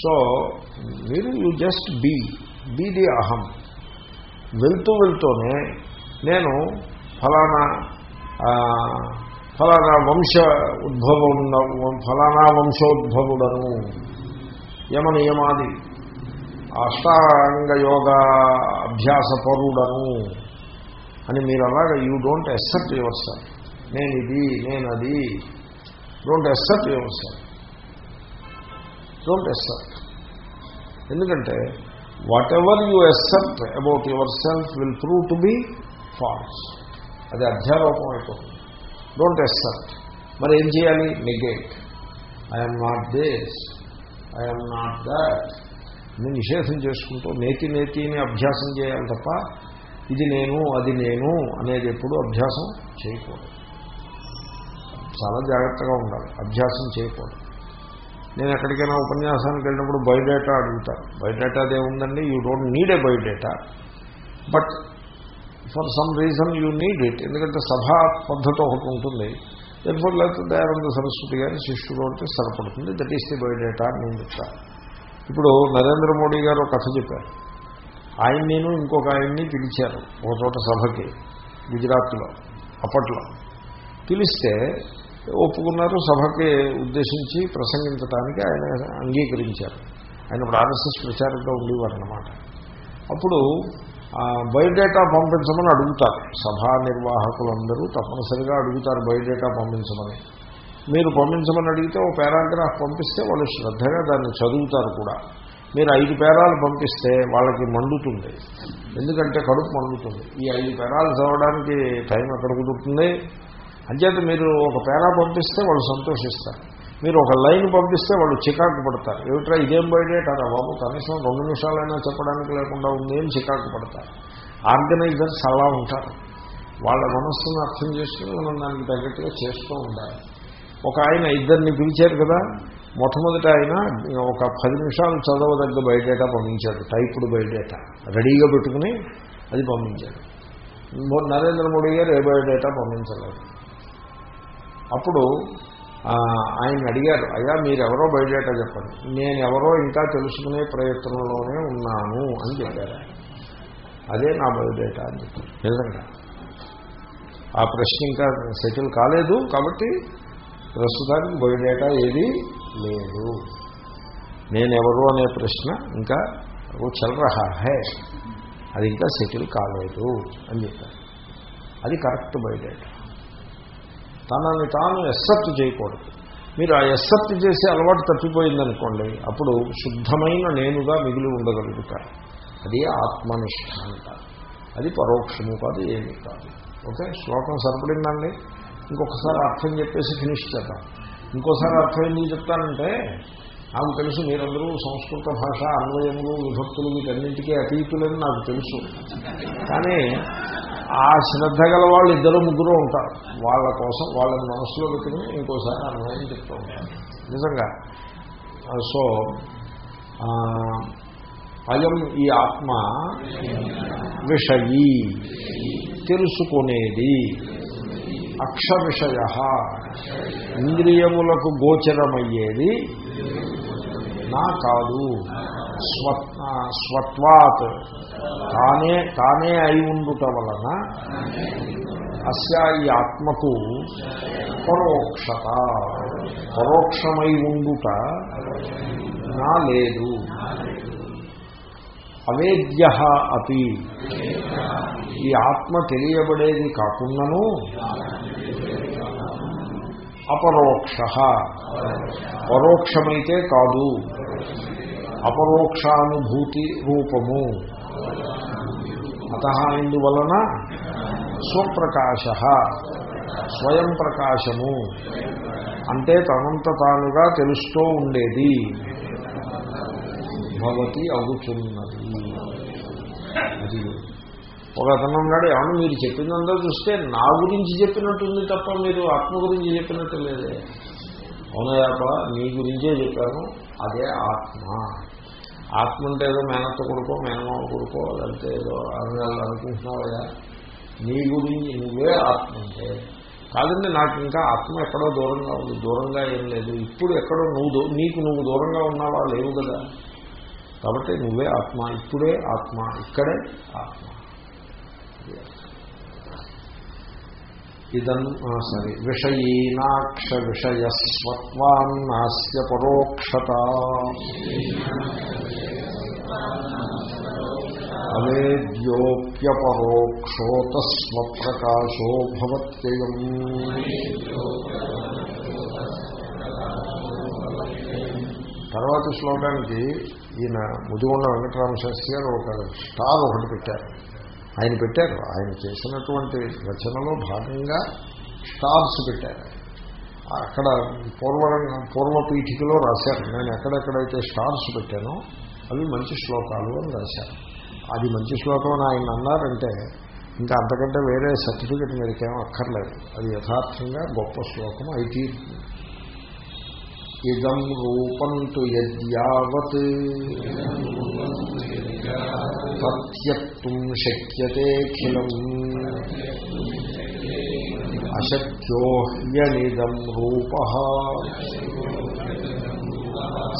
So మీరు you just be be the అహం వెళ్తూ వెళ్తూనే నేను ఫలానా ఫలానా వంశ ఉద్భవం ఫలానా వంశోద్భవుడను. యమ నియమాది అష్టాంగ యోగ అభ్యాస పరుడను అని మీరు అలాగా you don't accept yourself నేను ఇది నేను అది don't accept yourself don't accept ఎందుకంటే whatever you accept about yourself will prove to be false అది అధ్యారోపం అయిపోతుంది. డోంట్ ఎక్సెప్ట్ మరి ఏం చేయాలి? Negate I'm not this I'm not that అని నిషేధం చేసుకుంటూ నేతి నేతిని అభ్యాసం చేయాలి తప్ప ఇది నేను అది నేను అనేది ఎప్పుడు అభ్యాసం చేయకూడదు. చాలా జాగ్రత్తగా ఉండాలి. అభ్యాసం చేయకూడదు. నేను ఎక్కడికైనా ఉపన్యాసానికి వెళ్ళినప్పుడు బయోడేటా అడుగుతాను biodata అదేముందండి you don't need a biodata. But for some reason you need it ఎందుకంటే సభా పద్ధతి ఒకటి ఉంటుంది. ఎప్పుడు లేకపోతే దయానంద సరస్వతి గారి శిష్యుడు అంటే సరిపడుతుంది. దట్ ఈస్ ది బయోడేటా అని నేను చెప్తాను ఇప్పుడు నరేంద్ర మోడీ గారు ఒక కథ చెప్పారు. ఆయన నేను ఇంకొక ఆయన్ని పిలిచారు. ఒక చోట సభకి గుజరాత్లో అప్పట్లో. పిలిస్తే ఒప్పుకున్నారు. సభకి ఉద్దేశించి ప్రసంగించడానికి ఆయన అంగీకరించారు. ఆయన ఇప్పుడు ఆర్ఎస్ఎస్ ప్రచారంగా ఉండేవారు అన్నమాట అప్పుడు ఆ, బయోడేటా పంపించమని అడుగుతారు. సభా నిర్వాహకులందరూ తప్పనిసరిగా అడుగుతారు బయోడేటా పంపించమని. మీరు పంపించమని అడిగితే ఓ పారాగ్రాఫ్ పంపిస్తే వాళ్ళు శ్రద్ధగా దాన్ని చదువుతారు కూడా. మీరు ఐదు పేరాలు పంపిస్తే వాళ్ళకి మండుతుంది. ఎందుకంటే కడుపు మండుతుంది. ఈ ఐదు పేరాలు చదవడానికి టైం ఎక్కడ కుదురుతుంది? అంచేత మీరు ఒక పేరా పంపిస్తే వాళ్ళు సంతోషిస్తారు. మీరు ఒక లైన్ పంపిస్తే వాళ్ళు చికాకు పడతారు. ఏమిట్రా ఇదేం బయటేటారా బాబు కనీసం రెండు నిమిషాలైనా చెప్పడానికి లేకుండా ఉంది ఏం చికాకు పడతారు. ఆర్గనైజర్స్ అలా ఉంటారు. వాళ్ళ మనస్సును అర్థం చేసుకుని మనం దానికి తగ్గట్టుగా చేస్తూ ఉండాలి. ఒక ఆయన ఇద్దరిని పిలిచారు కదా మొట్టమొదట ఆయన ఒక పది నిమిషాలు చదవదగ్గ బయటేటా పంపించాడు. టైపుడ్ బయటేటా రెడీగా పెట్టుకుని అది పంపించాడు. నరేంద్ర మోడీ గారు ఏ బయోడేటా పంపించలేదు. అప్పుడు ఆయన అడిగారు అయ్యా మీరెవరో బయోడేటా చెప్పండి. నేను ఎవరో ఇంకా తెలుసుకునే ప్రయత్నంలోనే ఉన్నాను అని చెప్పారు అదే నా బయోడేటా అని చెప్పారు. నిజంగా. ఆ ప్రశ్న ఇంకా సెటిల్ కాలేదు కాబట్టి ప్రస్తుతానికి బయోడేటా ఏది లేదు. నేనెవరు అనే ప్రశ్న ఇంకా ఓ చల్ రహా హే అది ఇంకా సెటిల్ కాలేదు అని చెప్పారు. అది కరెక్ట్ బయోడేటా. తనని తాను ఎస్సెప్ట్ చేయకూడదు. మీరు ఆ ఎస్సెప్ట్ చేసే అలవాటు తప్పిపోయిందనుకోండి అప్పుడు శుద్ధమైన నేనుగా మిగిలి ఉండగలుగుతారు అది ఆత్మనిష్ట అంటారు అది పరోక్షము కాదు ఏమీ కాదు. ఓకే? శ్లోకం సరిపడిందండి? ఇంకొకసారి అర్థం చెప్పేసి ఫినిష్ చేద్దాం. ఇంకోసారి అర్థం ఎందుకు చెప్తానంటే నాకు తెలుసు మీరందరూ సంస్కృత భాష అన్వయములు విభక్తులు వీటన్నింటికీ అతీతులని నాకు తెలుసు. కానీ ఆ శ్రద్ధ గల వాళ్ళు ఇద్దరు ముగ్గురు ఉంటారు. వాళ్ళ కోసం వాళ్ళని మనసులో పెట్టుకుని ఇంకోసారి అనుభవం చెప్తూ ఉంటారు. నిజంగా. సో అయం ఈ ఆత్మ విషయీ తెలుసుకునేది. అక్ష విషయ ఇంద్రియములకు గోచరమయ్యేది నా కాదు. స్వత్వాత్. తానే తానే అయి ఉండుట వలన అస్యా ఈ ఆత్మకు పరోక్షత. పరోక్షమై ఉండుట నా లేదు. అవేద్య అతి. ఈ ఆత్మ తెలియబడేది కాకుండాను అపరోక్ష. పరోక్షమైతే కాదు. అపరోక్షానుభూతి రూపము అత ఇందువలన స్వప్రకాశ స్వయం ప్రకాశము అంటే తనంత తానుగా తెలుస్తూ ఉండేది. భవతి అవుతున్నది. అది ఒక అతను ఉన్నాడు ఏమన్నా మీరు చెప్పిందంతా చూస్తే నా గురించి చెప్పినట్టుంది తప్ప మీరు ఆత్మ గురించి చెప్పినట్టు లేదే. అవునయాప నీ గురించే చెప్పాను అదే ఆత్మ. ఆత్మ అంటే ఏదో మేనత్త కొడుకో మేనమామ కొడుకో లేకపోతే ఏదో అని అనుకుంటున్నావయ్యా నీ గురించి నువ్వే ఆత్మ అంటే. కాదండి నాకు ఇంకా ఆత్మ ఎక్కడో దూరంగా ఉంది. దూరంగా ఏం లేదు. ఇప్పుడు ఎక్కడో నువ్వు దూ- నీకు నువ్వు దూరంగా ఉన్నావా లేవు కదా. కాబట్టి నువ్వే ఆత్మ. ఇప్పుడే ఆత్మ. ఇక్కడే ఆత్మ. ఇదం సరే విషయీనాక్ష విషయస్వత్వాన్నాస్య పరోక్షత. అవేద్యోప్యపరోక్షోత స్వప్రకాశో భవత్యయం. తర్వాత శ్లోకానికి ఈయన ముదిగొండ వెంకటరామ శాస్త్రి గారు ఒక స్టార్ ఒకటి పెట్టారు. ఆయన పెట్టారు. ఆయన చేసినటువంటి రచనలో భాగంగా స్టార్స్ పెట్టారు. అక్కడ పూర్వ పూర్వపీఠికలో రాశారు. నేను ఎక్కడెక్కడైతే స్టార్స్ పెట్టానో అవి మంచి శ్లోకాలు అని రాశారు. అది మంచి శ్లోకం అని ఆయన అన్నారంటే ఇంకా అంతకంటే వేరే సర్టిఫికెట్ మీదకేం అక్కర్లేదు. అది యథార్థంగా గొప్ప శ్లోకం. అయితే ఇదం రూపం తు యద్యావత్ ప్రత్యక్తుం శక్యతేఖిలం అశక్యో హ్యనిదం రూప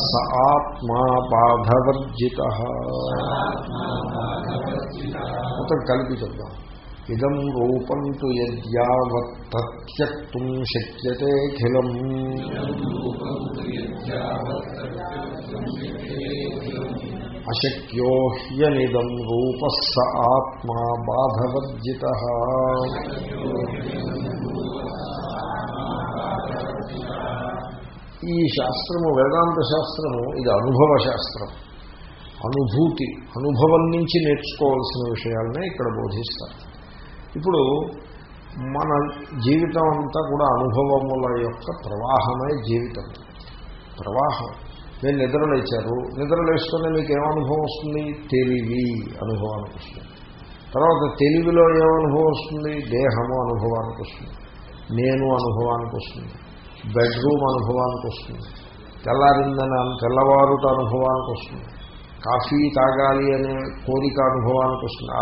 స ఆత్మా బాధవర్జిత మొత్తం కలిపి చెప్దాం ఇదం రూపం తు యద్యావత్ శక్యతేఖిలం అశక్యో హ్యనిదం రూప స ఆత్మా బాధవర్జిత. ఈ శాస్త్రము వేదాంత శాస్త్రము ఇది అనుభవ శాస్త్రం. అనుభూతి అనుభవం నుంచి నేర్చుకోవాల్సిన విషయాలనే ఇక్కడ బోధిస్తారు. ఇప్పుడు మన జీవితం అంతా కూడా అనుభవముల యొక్క ప్రవాహమే జీవితం. ప్రవాహం. మీరు నిద్రలేచారు నిద్రలేస్తూనే మీకు ఏమనుభవం వస్తుంది? తెలివి అనుభవానికి వస్తుంది. తర్వాత తెలివిలో ఏమనుభవం వస్తుంది? దేహము అనుభవానికి వస్తుంది. నేను అనుభవానికి వస్తుంది. బెడ్రూమ్ అనుభవానికి వస్తుంది. తెల్లారిందని తెల్లవారుట అనుభవానికి వస్తుంది. కాఫీ తాగాలి అనే కోరిక అనుభవానికి వస్తుంది.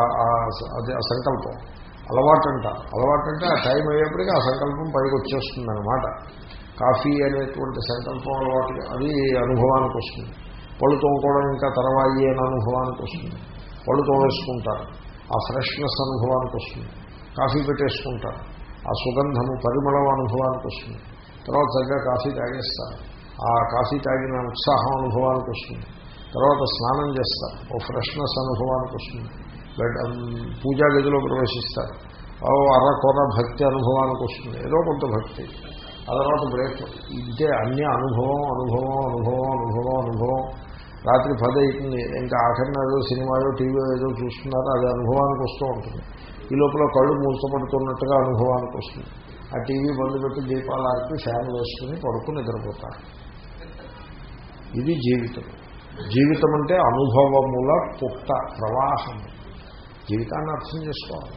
అదే ఆ సంకల్పం. అలవాటు అంట అలవాటు అంటే ఆ టైం అయ్యేప్పటికీ ఆ సంకల్పం పైకి వచ్చేస్తుంది అనమాట కాఫీ అనేటువంటి సంకల్పం అలవాటు అది అనుభవానికి వస్తుంది. పళ్ళు తోముకోవడం ఇంకా తర్వాయి అనే అనుభవానికి వస్తుంది. పళ్ళు తోమేసుకుంటారు. ఆ ఫ్రెష్నెస్ అనుభవానికి వస్తుంది. కాఫీ పెట్టేసుకుంటారు. ఆ సుగంధము పరిమళం అనుభవానికి వస్తుంది. తర్వాత చక్కగా కాఫీ తాగేస్తారు. ఆ కాఫీ తాగిన ఉత్సాహం అనుభవానికి వస్తుంది. తర్వాత స్నానం చేస్తారు. ఓ ఫ్రెష్నెస్ అనుభవానికి వస్తుంది. పూజా గదిలో ప్రవేశిస్తారు. అర అరకొర భక్తి అనుభవానికి వస్తుంది. ఏదో కొంత భక్తి. ఆ తర్వాత బ్రేక్ ఇంతే అన్ని అనుభవం అనుభవం అనుభవం అనుభవం అనుభవం. రాత్రి పది అవుతుంది ఇంకా ఆఖరిన ఏదో సినిమాలో టీవీలో ఏదో చూస్తున్నారో. అది అనుభవానికి వస్తూ ఉంటుంది. ఈ లోపల కళ్ళు మూసపడుతున్నట్టుగా అనుభవానికి వస్తుంది. ఆ టీవీ బంద్ పెట్టి దీపాలు ఆడిపి ఫ్యాన్ వేసుకుని పడుకుని నిద్రపోతారు. ఇది జీవితం. జీవితం అంటే అనుభవముల పుట్ట ప్రవాహం జీవితాన్ని అర్థం చేసుకోవాలి.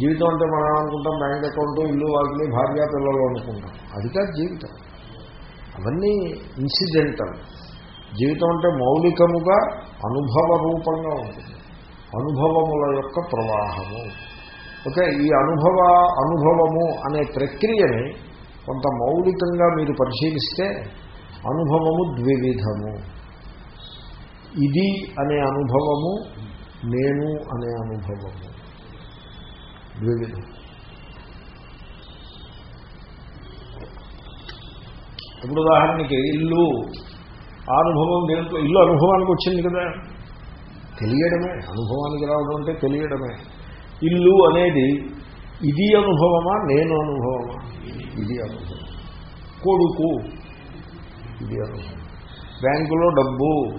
జీవితం అంటే మనం అనుకుంటాం బ్యాంక్ అకౌంట్ ఇల్లు వాళ్ళని భార్య పిల్లలు అనుకుంటాం. అది కాదు జీవితం. అవన్నీ ఇన్సిడెంటల్. జీవితం అంటే మౌలికముగా అనుభవ రూపంగా ఉంటుంది. అనుభవముల యొక్క ప్రవాహము. ఓకే ఈ అనుభవ అనుభవము అనే ప్రక్రియని కొంత మౌలికంగా మీరు పరిశీలిస్తే అనుభవము ద్వివిధము. ఇది అనే అనుభవము నేను అనే అనుభవము. ద్వివిధం. ఇప్పుడు ఉదాహరణకి ఇల్లు ఆ అనుభవం దేంట్లో ఇల్లు అనుభవానికి వచ్చింది కదా. తెలియడమే. అనుభవానికి రావడం అంటే తెలియడమే. ఇల్లు అనేది ఇది అనుభవమా నేను అనుభవమా? ఇది అనుభవం. కొడుకు ఇది అనుభవం. బ్యాంకులో డబ్బు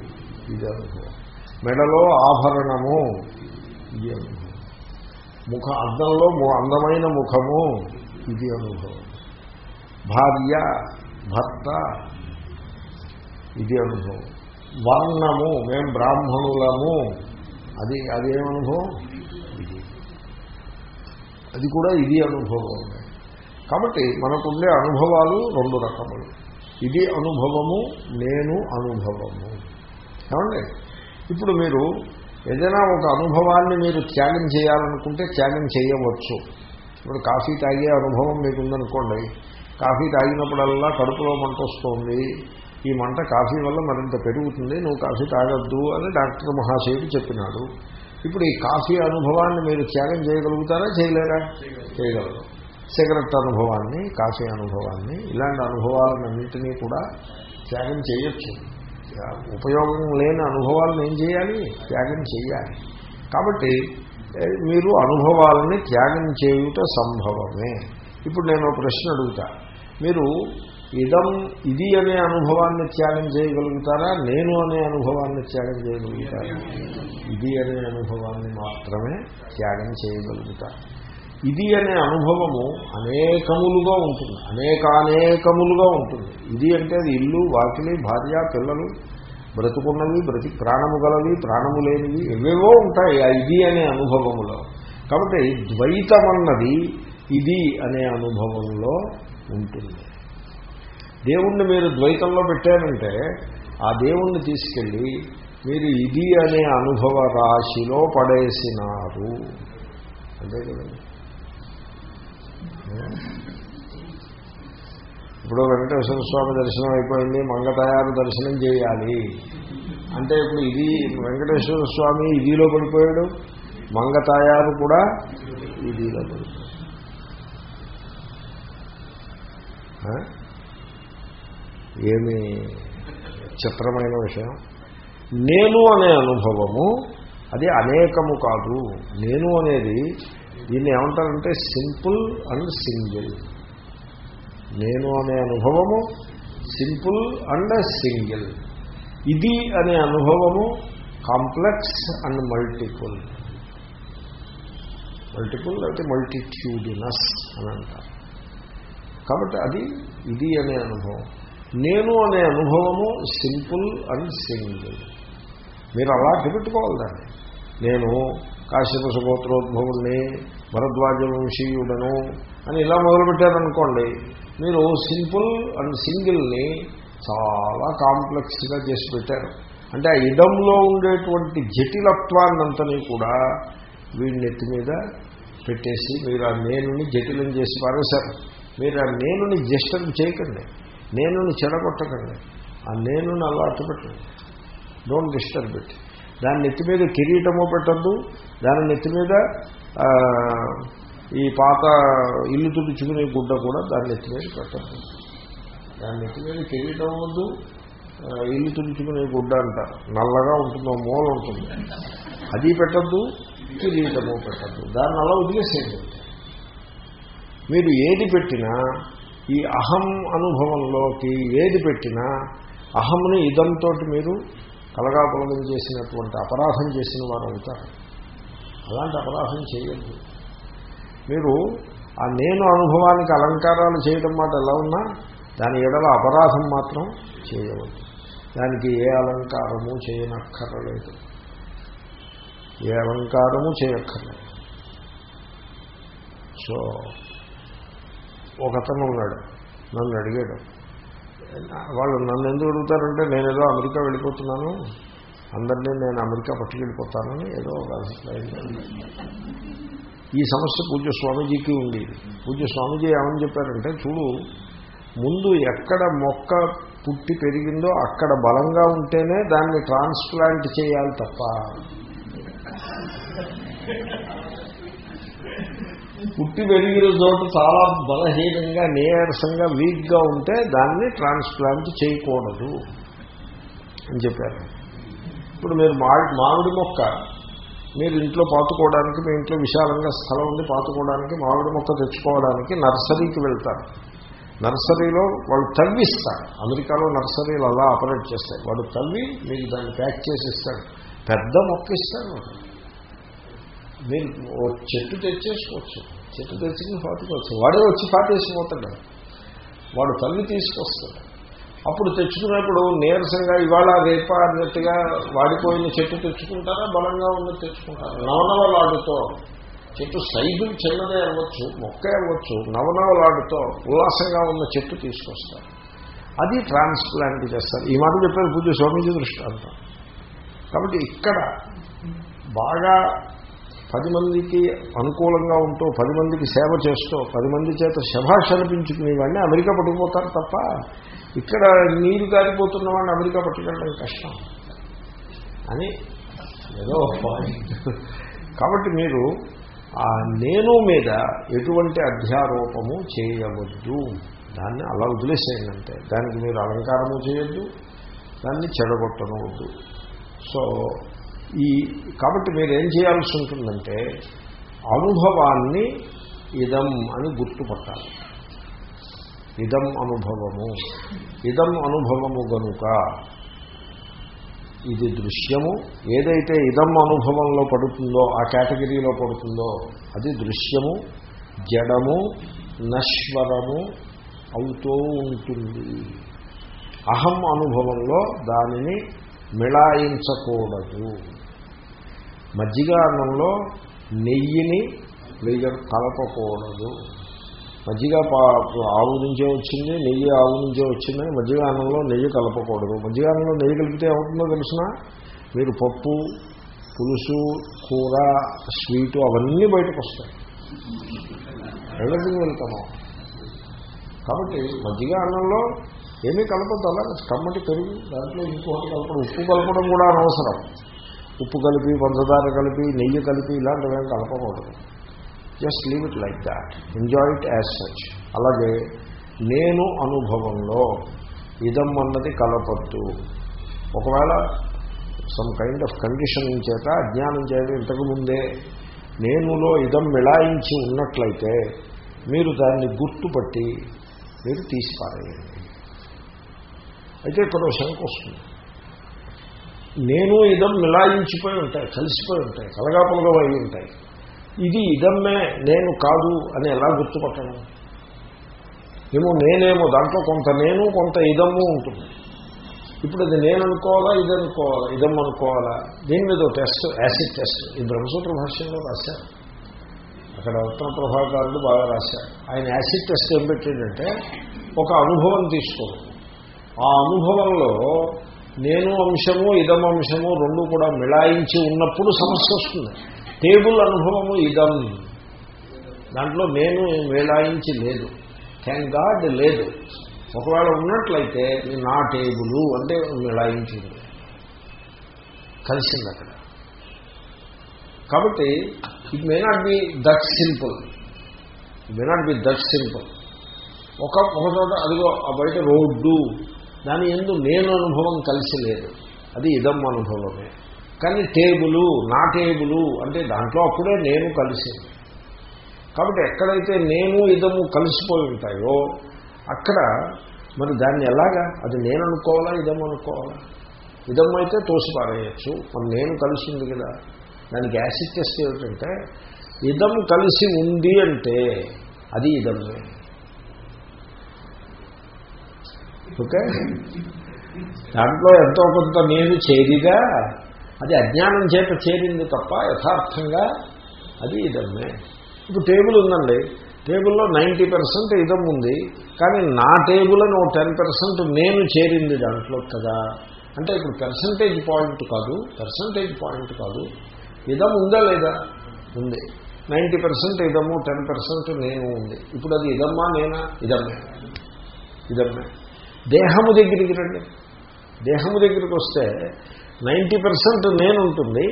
ఇది అనుభవం. మెడలో ఆభరణము. ఇది అనుభవం. ముఖ అద్దంలో అందమైన ముఖము. ఇది అనుభవం. భార్య భర్త. ఇది అనుభవం. వర్ణము మేము బ్రాహ్మణులము. అది అదేమనుభవం ఇది. అది కూడా ఇది అనుభవం. కాబట్టి మనకుండే అనుభవాలు రెండు రకములు. ఇది అనుభవము నేను అనుభవము. ఏమండి? ఇప్పుడు మీరు ఏదైనా ఒక అనుభవాన్ని మీరు త్యాగం చేయాలనుకుంటే త్యాగం చేయవచ్చు. ఇప్పుడు కాఫీ తాగే అనుభవం మీకు ఉందనుకోండి కాఫీ తాగినప్పుడల్లా కడుపులో మంట వస్తుంది. ఈ మంట కాఫీ వల్ల మరింత పెరుగుతుంది. నువ్వు కాఫీ తాగొద్దు అని డాక్టర్ మహాశయుడు చెప్పినాడు. ఇప్పుడు ఈ కాఫీ అనుభవాన్ని మీరు త్యాగం చేయగలుగుతారా? చేయలేరా? చేయగలరు. సిగరెట్ అనుభవాన్ని కాఫీ అనుభవాన్ని ఇలాంటి అనుభవాలన్నింటినీ కూడా త్యాగం చేయొచ్చు. ఉపయోగం లేని అనుభవాలను ఏం చేయాలి? త్యాగం చేయాలి. కాబట్టి మీరు అనుభవాలని త్యాగం చేయుట సంభవమే. ఇప్పుడు నేను ఒక ప్రశ్న అడుగుతా. మీరు ఇదం ఇది అనే అనుభవాన్ని త్యాగం చేయగలుగుతారా? నేను అనే అనుభవాన్ని త్యాగం చేయగలుగుతారా? ఇది అనే అనుభవాన్ని మాత్రమే త్యాగం చేయగలుగుతారు. ఇది అనే అనుభవము అనేకములుగా ఉంటుంది. అనేకానేకములుగా ఉంటుంది. ఇది అంటే అది ఇల్లు వాకిలి భార్య పిల్లలు బ్రతుకున్నవి బ్రతి ప్రాణము గలవి ప్రాణము లేనివి ఎవేవో ఉంటాయి ఆ ఇది అనే అనుభవములో. కాబట్టి ద్వైతం అన్నది ఇది అనే అనుభవంలో ఉంటుంది. దేవుణ్ణి మీరు ద్వైతంలో పెట్టారంటే ఆ దేవుణ్ణి తీసుకెళ్ళి మీరు ఇది అనే అనుభవ రాశిలో పడేసినారు. అంతే కదండి. ఇప్పుడు వెంకటేశ్వర స్వామి దర్శనం అయిపోయింది మంగతాయారు దర్శనం చేయాలి. అంటే ఇప్పుడు ఇది వెంకటేశ్వర స్వామి ఇదిలో పడిపోయాడు మంగతాయారు కూడా ఇదిలో పడిపోయాడు ఏమి చిత్రమైన విషయం. నేను అనే అనుభవము అది అనేకము కాదు. నేను అనేది దీన్ని ఏమంటారంటే సింపుల్ అండ్ సింగిల్. నేను అనే అనుభవము సింపుల్ అండ్ సింగిల్. ఇది అనే అనుభవము కాంప్లెక్స్ అండ్ మల్టిపుల్. మల్టిపుల్ అయితే మల్టిట్యూడినస్ అని అంటారు. కాబట్టి అది ఇది అనే అనుభవం. నేను అనే అనుభవము సింపుల్ అండ్ సింగిల్. మీరు అలా పెట్టుకోవాలి దాన్ని. నేను కాశ్యప సుగోత్రోద్భవుణ్ణి భరద్వాజ వంశీయుడను అని ఇలా మొదలుపెట్టారనుకోండి మీరు సింపుల్ అండ్ సింగిల్ని చాలా కాంప్లెక్స్గా చేసి పెట్టారు. అంటే ఆ ఇదంలో ఉండేటువంటి జటిలత్వాన్నంతని కూడా వీడినెత్తి మీద పెట్టేసి మీరు ఆ నేనుని జటిలం చేసి పారేశారు. మీరు ఆ నేనుని జస్టం చేయకండి నేనుని చెడగొట్టకండి ఆ నేనుని అలా అట్టుపెట్టండి డోంట్ డిస్టర్బ్ ఇట్ దాని నెత్తి మీద కిరీటము పెట్టద్దు. దాని నెత్తి మీద ఈ పాత ఇల్లు తుడుచుకునే గుడ్డ కూడా దాని నెత్తి మీద పెట్టద్దు. దాని నెత్తి మీద కిరీటం వద్దు ఇల్లు తుడుచుకునే గుడ్డ అంటారు. నల్లగా ఉంటుంది మూల ఉంటుంది. అది పెట్టద్దు కిరీటము పెట్టద్దు. దాన్ని అలా వదిలేసేయండి. మీరు ఏది పెట్టినా ఈ అహం అనుభవంలోకి ఏది పెట్టినా అహంని ఇదంతో మీరు కలగాపులగం చేసినటువంటి అపరాధం చేసిన వారు అవుతారు. అలాంటి అపరాధం చేయొద్దు. మీరు ఆ నేను అనుభవానికి అలంకారాలు చేయడం మాట ఎలా ఉన్నా దాని ఎడల అపరాధం మాత్రం చేయవద్దు. దానికి ఏ అలంకారము చేయనక్కర్లేదు. ఏ అలంకారము చేయక్కర్లేదు. సో ఒకతను ఉన్నాడు నన్ను అడిగాడు వాళ్ళు నన్ను ఎందుకు అడుగుతారంటే నేను ఏదో అమెరికా వెళ్ళిపోతున్నాను. అందరినీ నేను అమెరికా పట్టుకెళ్ళిపోతానని ఏదో ఒక ఈ సమస్య పూజ్య స్వామీజీకి ఉంది. పూజ్య స్వామీజీ ఏమని చెప్పారంటే చూడు ముందు ఎక్కడ మొక్క పుట్టి పెరిగిందో అక్కడ బలంగా ఉంటేనే దాన్ని ట్రాన్స్ప్లాంట్ చేయాలి తప్ప. పుట్టి పెరిగిన చోట చాలా బలహీనంగా నీరసంగా వీక్గా ఉంటే దాన్ని ట్రాన్స్ప్లాంట్ చేయకూడదు అని చెప్పారు. ఇప్పుడు మీరు మామిడి మామిడి మొక్క మీరు ఇంట్లో పాతుకోవడానికి మీ ఇంట్లో విశాలంగా స్థలం ఉంది పాతుకోవడానికి మామిడి మొక్క తెచ్చుకోవడానికి నర్సరీకి వెళ్తారు. నర్సరీలో వాళ్ళు తవ్విస్తారు. అమెరికాలో నర్సరీలు అలా ఆపరేట్ చేస్తాయి వాడు తవ్వి మీకు దాన్ని ప్యాక్ చేసి ఇస్తాడు. పెద్ద మొక్క ఇస్తాడు. మీరు ఓ చెట్టు తెచ్చేసుకోవచ్చు. చెట్టు తెచ్చుకుని పాతుకోవచ్చు వాడే వచ్చి పాటేసిపోతాడు వాడు తల్లి తీసుకొస్తాడు. అప్పుడు తెచ్చుకున్నప్పుడు నీరసంగా ఇవాళ రేప అన్నట్టుగా వాడిపోయిన చెట్టు తెచ్చుకుంటారా? బలంగా ఉన్నది తెచ్చుకుంటారా? నవనవలాడుతో చెట్టు సైజు చిన్నదే అవ్వచ్చు మొక్కే అవ్వచ్చు. నవనవలాడుతో ఉల్లాసంగా ఉన్న చెట్టు తీసుకొస్తారు. అది ట్రాన్స్ప్లాంట్ చేస్తారు. ఈ మాట చెప్పారు పూజ స్వామీజీ దృష్టాంతం. కాబట్టి ఇక్కడ బాగా పది మందికి అనుకూలంగా ఉంటూ పది మందికి సేవ చేస్తూ పది మంది చేత శభాష్ అనిపించుకునేవాడిని అమెరికా పట్టుకుపోతారు తప్ప ఇక్కడ నీరు కారిపోతున్న వాడిని అమెరికా పట్టుకెళ్ళడం కష్టం. అని ఏదో పాయింట్ కాబట్టి మీరు ఆ నేను మీద ఎటువంటి అధ్యారోపము చేయవద్దు. దాన్ని అలా వదిలేసేయండి అంటే దానికి మీరు అలంకారము చేయొద్దు దాన్ని చెడగొట్టనవద్దు. సో ఈ కాబట్టి మీరు ఏం చేయాల్సి ఉంటుందంటే అనుభవాన్ని ఇదం అని గుర్తుపట్టాలి. ఇదం అనుభవము. ఇదం అనుభవము గనుక ఇది దృశ్యము. ఏదైతే ఇదం అనుభవంలో పడుతుందో ఆ కేటగిరీలో పడుతుందో అది దృశ్యము జడము నశ్వరము అవుతూ ఉంటుంది. అహం అనుభవంలో దానిని మిళాయించకూడదు. మజ్జిగ అన్నంలో నెయ్యిని వేయ కలపకూడదు. మజ్జిగ ఆవు నుంచే వచ్చింది నెయ్యి ఆవు నుంచే వచ్చిందని మజ్జిగ అన్నంలో నెయ్యి కలపకూడదు. మజ్జిగ అన్నంలో నెయ్యి కలిపితే ఏమవుతుందో తెలిసిన? మీరు పప్పు పులుసు కూర స్వీటు అవన్నీ బయటకు వస్తాయి. ఎవరికి వెళ్తాము కాబట్టి మజ్జిగ అన్నంలో ఏమీ కలపద్దు అలా కమ్మటి పెరుగు దాంట్లో ఇంకోటి కలపడం ఉప్పు కలపడం కూడా అనవసరం. ఉప్పు కలిపి పంచదార కలిపి నెయ్యి కలిపి ఇలాంటివేం కలపకూడదు. Just leave it like that enjoy it as such అలాగే నేను అనుభవంలో ఇదం అన్నది కలపద్దు. ఒకవేళ సమ్ కైండ్ ఆఫ్ కండిషన్ చేత అజ్ఞానం చేత ఇంతకుముందే నేనులో ఇదం మిళాయించి ఉన్నట్లయితే మీరు దాన్ని గుర్తుపట్టి మీరు తీసిపారేయండి. అయితే ఇక్కడ శంక వస్తుంది. నేను ఇదం మిలాయించిపోయి ఉంటాయి కలిసిపోయి ఉంటాయి కలగాపలగా అయి ఉంటాయి. ఇది ఇదమ్మే నేను కాదు అని ఎలా గుర్తుపట్టడం? ఏమో నేనేమో దాంట్లో కొంత నేను కొంత ఇదము ఉంటుంది. ఇప్పుడు అది నేను అనుకోవాలా ఇది అనుకోవాలా ఇదం అనుకోవాలా? దీని మీద టెస్ట్ యాసిడ్ టెస్ట్ ఈ బ్రహ్మసూత్ర భాష్యంలో రాశారు. అక్కడ ఉత్తమ ప్రభాకారుడు బాగా రాశారు. ఆయన యాసిడ్ టెస్ట్ ఏం పెట్టాడంటే ఒక అనుభవం తీసుకోవాలి ఆ అనుభవంలో నేను అంశము ఇదం అంశము రెండు కూడా మిళాయించి ఉన్నప్పుడు సమస్య వస్తుంది. టేబుల్ అనుభవము ఇదం. దాంట్లో నేను మిళాయించి లేదు. థ్యాంక్ గాడ్ లేదు. ఒకవేళ ఉన్నట్లయితే నా టేబుల్ అంటే మిళాయించింది. కలిసింది అక్కడ. కాబట్టి it may not be that simple it may not be that simple ఒక ఒక చోట అదిగో ఆ బయట రోడ్డు దాని ఎందు నేను అనుభవం కలిసి లేదు. అది ఇదం అనుభవమే. కానీ టేబులు నా టేబులు అంటే దాంట్లో అప్పుడే నేను కలిసింది కాబట్టి ఎక్కడైతే నేను ఇదము కలిసిపోయి ఉంటాయో అక్కడ మరి దాన్ని ఎలాగా? అది నేను అనుకోవాలా ఇదం అనుకోవాలా? ఇదం అయితే తోసిపారేయచ్చు మరి నేను కలిసింది కదా? దానికి యాసిడ్ టెస్ట్ ఏమిటంటే ఇదం కలిసి ఉంది అంటే అది ఇదమే. ఓకే? దాంట్లో ఎంతో కొంత నేను చేరిగా అది అజ్ఞానం చేత చేరింది తప్ప యథార్థంగా అది ఇదమ్మే. ఇప్పుడు టేబుల్ ఉందండి. టేబుల్లో నైంటీ పర్సెంట్ ఇదం ఉంది. కానీ నా టేబుల్ అని ఒక టెన్ పర్సెంట్ నేను చేరింది దాంట్లో కదా. అంటే ఇప్పుడు పర్సంటేజ్ పాయింట్ కాదు పర్సంటేజ్ పాయింట్ కాదు. ఇదం ఉందా లేదా? ఉంది. నైంటీ పర్సెంట్ ఇదము టెన్ పర్సెంట్ నేను ఉంది. ఇప్పుడు అది ఇదమ్మా నేనా? ఇదమ్మే. ఇదమ్మే. దేహము దగ్గరికి రండి. దేహము దగ్గరికి వస్తే నైంటీ పర్సెంట్ నేను ఉంటుంది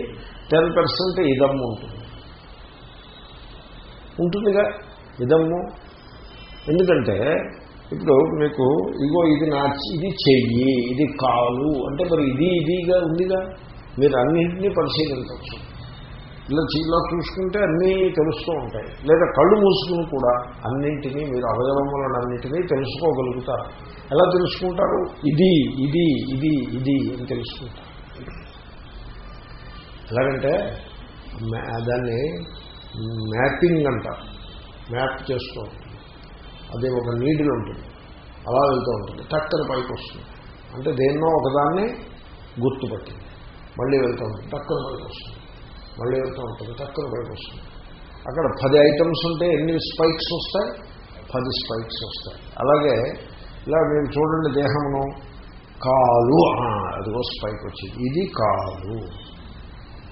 టెన్ పర్సెంట్ ఇదమ్ము ఉంటుంది. ఉంటుందిగా ఇదమ్ము. ఎందుకంటే ఇప్పుడు మీకు ఇగో ఇది నా ఇది చెయ్యి ఇది కాలు అంటే మరి ఇది ఇదిగా ఉందిగా? మీరు అన్నింటినీ పరిశీలించవచ్చు. ఇలా ఇలా చూసుకుంటే అన్నీ తెలుస్తూ ఉంటాయి. లేదా కళ్ళు మూసుకుని కూడా అన్నింటినీ మీరు అవయవములను అన్నింటినీ తెలుసుకోగలుగుతారు. ఎలా తెలుసుకుంటారు? ఇది ఇది ఇది ఇది అని తెలుసుకుంటారు. ఎలాగంటే దాన్ని మ్యాపింగ్ అంటారు. మ్యాప్ చేస్తూ ఉంటుంది. అది ఒక నీడిల్ ఉంటుంది. అలా వెళ్తూ ఉంటుంది. టక్కన పైకి వస్తుంది. అంటే దేన్నో ఒకదాన్ని గుర్తుపట్టింది. మళ్ళీ వెళ్తూ ఉంటుంది. టక్కన పైకి వస్తుంది. మళ్ళీ వెళ్తూ ఉంటుంది టక్కన పైకి వస్తుంది అక్కడ పది ఐటమ్స్ ఉంటే ఎన్ని స్పైక్స్ వస్తాయి? పది స్పైక్స్ వస్తాయి. అలాగే ఇలా మీరు చూడండి దేహమును. కాలు అదిగో స్పైక్ వచ్చింది. ఇది కాలు.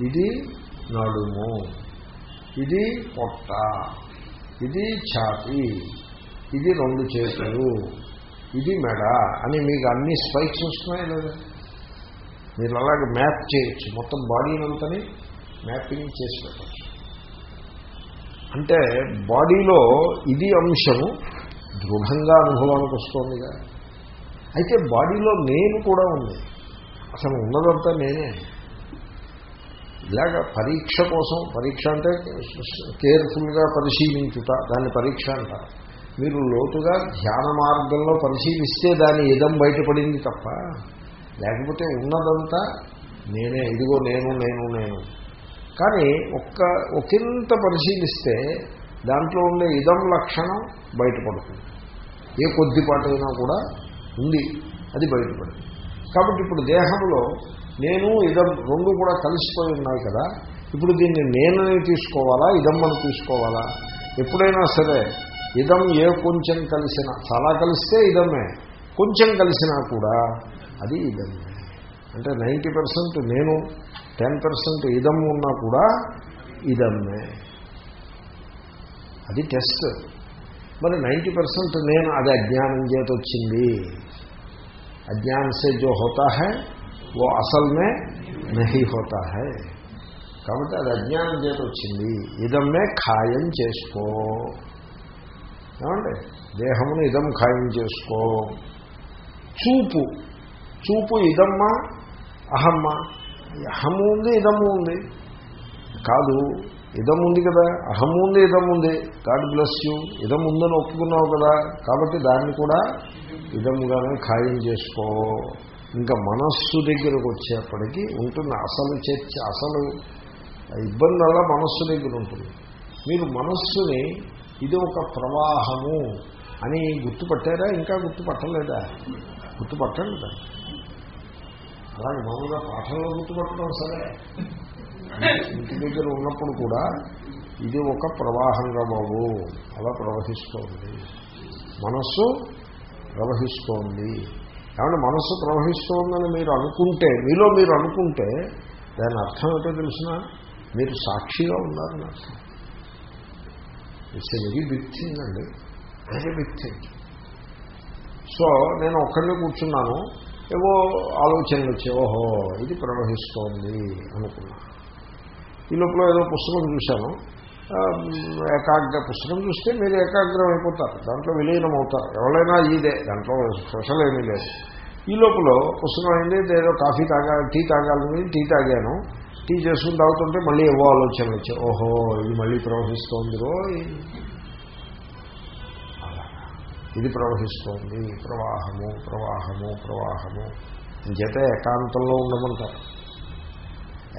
ఇది నడుము. ఇది పొట్ట. ఇది ఛాతి. ఇది రెండు చేతులు. ఇది మెడ. అని మీకు అన్ని స్పైక్స్ వస్తున్నాయి లేదా? మీరు అలాగే మ్యాప్ చేయొచ్చు. మొత్తం బాడీని అంతని మ్యాపింగ్ చేసి పెట్టచ్చు. అంటే బాడీలో ఇది అంశము దృఢంగా అనుభవానికి వస్తోందిగా. అయితే బాడీలో నేను కూడా ఉంది. అసలు ఉన్నదంతా నేనే. ఇలాగ పరీక్ష కోసం పరీక్ష అంటే కేర్ఫుల్గా పరిశీలించుట దాన్ని పరీక్ష అంటారు. మీరు లోతుగా ధ్యాన మార్గంలో పరిశీలిస్తే దాని ఇదం బయటపడింది తప్ప లేకపోతే ఉన్నదంతా నేనే ఇదిగో నేను నేను నేను. కానీ ఒక్క ఒకంత పరిశీలిస్తే దాంట్లో ఉండే ఇదం లక్షణం బయటపడుతుంది. ఏ కొద్దిపాటైనా కూడా ఉంది అది బయటపడింది కాబట్టి ఇప్పుడు దేహంలో నేను ఇదం రెండు కూడా కలిసిపోయి ఉన్నాయి కదా ఇప్పుడు దీన్ని నేనని తీసుకోవాలా ఇదమ్మని తీసుకోవాలా? ఎప్పుడైనా సరే ఇదం ఏ కొంచెం కలిసినా చాలా కలిస్తే ఇదమే కొంచెం కలిసినా కూడా అది ఇదమే. అంటే నైంటీ పర్సెంట్ నేను టెన్ పర్సెంట్ ఇదం ఉన్నా కూడా ఇదమ్మే అది టెస్ట్ మరి నైంటీ పర్సెంట్ నేను అది అజ్ఞానం చేత వచ్చింది अज्ञान से जो होता है वो असल में नहीं होता है కాబట్టి అది అజ్ఞానం చేత వచ్చింది ఇదమ్మే ఖాయం చేసుకో ఏమండి దేహమును ఇదం ఖాయం చేసుకో చూపు చూపు ఇదమ్మా అహమ్మ అహము ఉంది ఇదము ఉంది. కాదు ఇదం ఉంది కదా. అహము ఉంది ఇదం ఉంది. God bless you. ఇదం ఉందని ఒప్పుకున్నావు కదా. కాబట్టి దాన్ని కూడా ఇదముగానే ఖాయం చేసుకో. ఇంకా మనస్సు దగ్గరకు వచ్చేప్పటికీ ఉంటుంది అసలు చర్చ అసలు ఇబ్బంది వల్ల మనస్సు దగ్గర ఉంటుంది. మీరు మనస్సుని ఇది ఒక ప్రవాహము అని గుర్తుపట్టారా? ఇంకా గుర్తుపట్టలేదా? గుర్తుపట్టండి అలాగే మామూలుగా పాఠంలో గుర్తుపట్టడం సరే. ఇంటి దగ్గర ఉన్నప్పుడు కూడా ఇది ఒక ప్రవాహంగా బాబు అలా ప్రవహిస్తోంది. మనస్సు ప్రవహిస్తోంది. ఏమంటే మనస్సు ప్రవహిస్తోందని మీరు అనుకుంటే మీలో మీరు అనుకుంటే దాని అర్థం ఏంటో తెలిసిన? మీరు సాక్షిగా ఉన్నారని అర్థం. ఇట్స్ వెరీ బిగ్ థింగ్ అండి. Very big thing. సో నేను ఒక్కడే కూర్చున్నాను. ఏవో ఆలోచనలు వచ్చాయి ఓహో ఇది ప్రవహిస్తోంది అనుకున్నా. ఈ లోపల ఏదో పుస్తకం చూశాను. ఏకాగ్ర పుస్తకం చూస్తే మీరు ఏకాగ్రం అయిపోతారు. దాంట్లో విలీనం అవుతారు ఎవరైనా ఇదే. దాంట్లో స్పెషల్ ఏమీ లేదు. ఈ లోపల పుస్తకం అయింది. ఏదో కాఫీ తాగా టీ తాగాలని టీ తాగాను. టీ చేసుకుని తాగుతుంటే మళ్ళీ ఏవో ఆలోచనలు వచ్చాయి ఓహో ఇది మళ్ళీ ప్రవహిస్తోంది రో ఇది ప్రవహిస్తోంది. ప్రవాహము ప్రవాహము ప్రవాహము. చేత ఏకాంతంలో ఉండమంటారు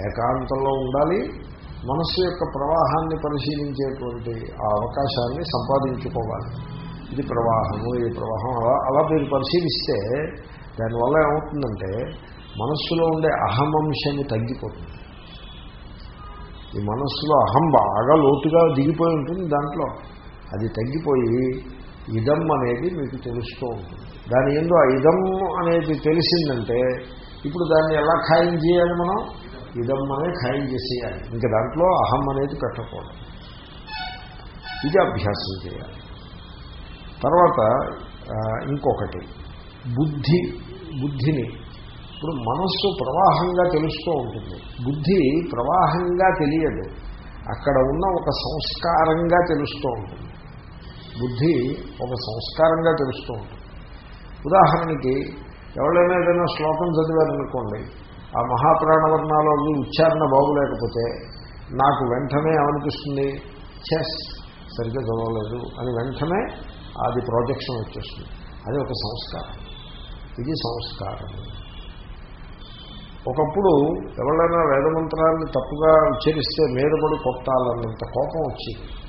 ఏకాంతంలో ఉండాలి మనస్సు యొక్క ప్రవాహాన్ని పరిశీలించేటువంటి ఆ అవకాశాన్ని సంపాదించుకోవాలి. ఇది ప్రవాహము ఇది ప్రవాహం అలా అలా మీరు పరిశీలిస్తే దానివల్ల ఏమవుతుందంటే మనస్సులో ఉండే అహమంశము తగ్గిపోతుంది. ఈ మనస్సులో అహం బాగా లోతుగా దిగిపోయి ఉంటుంది దాంట్లో. అది తగ్గిపోయి ఇదం అనేది మీకు తెలుస్తూ ఉంటుంది. దాని ఎందు ఆ ఇదం అనేది తెలిసిందంటే ఇప్పుడు దాన్ని ఎలా ఖాయం చేయాలి మనం? ఇదం అనేది ఖాయం చేసేయాలి. ఇంకా దాంట్లో అహం అనేది పెట్టకూడదు. ఇది అభ్యాసం చేయాలి. తర్వాత ఇంకొకటి. బుద్ధి బుద్ధిని. ఇప్పుడు మనస్సు ప్రవాహంగా తెలుస్తూ ఉంటుంది. బుద్ధి ప్రవాహంగా తెలియదు. అక్కడ ఉన్న ఒక సంస్కారంగా తెలుస్తూ ఉంటుంది. బుద్ధి ఒక సంస్కారంగా తెలుస్తూ ఉంటుంది. ఉదాహరణకి ఎవరైనా ఏదైనా శ్లోకం చదివారనుకోండి ఆ మహాప్రాణవర్ణాలు అవి ఉచ్చారణ బాగులేకపోతే నాకు వెంటనే ఏమనిపిస్తుంది? చెస్ సరిగ్గా చదవలేదు. అని వెంటనే అది ప్రాజెక్షన్ వచ్చేస్తుంది. అది ఒక సంస్కారం. ఇది సంస్కారం. ఒకప్పుడు ఎవరైనా వేదమంత్రాన్ని తప్పుగా ఉచ్చరిస్తే మీదపడి కొట్టాలన్నంత కోపం వచ్చింది.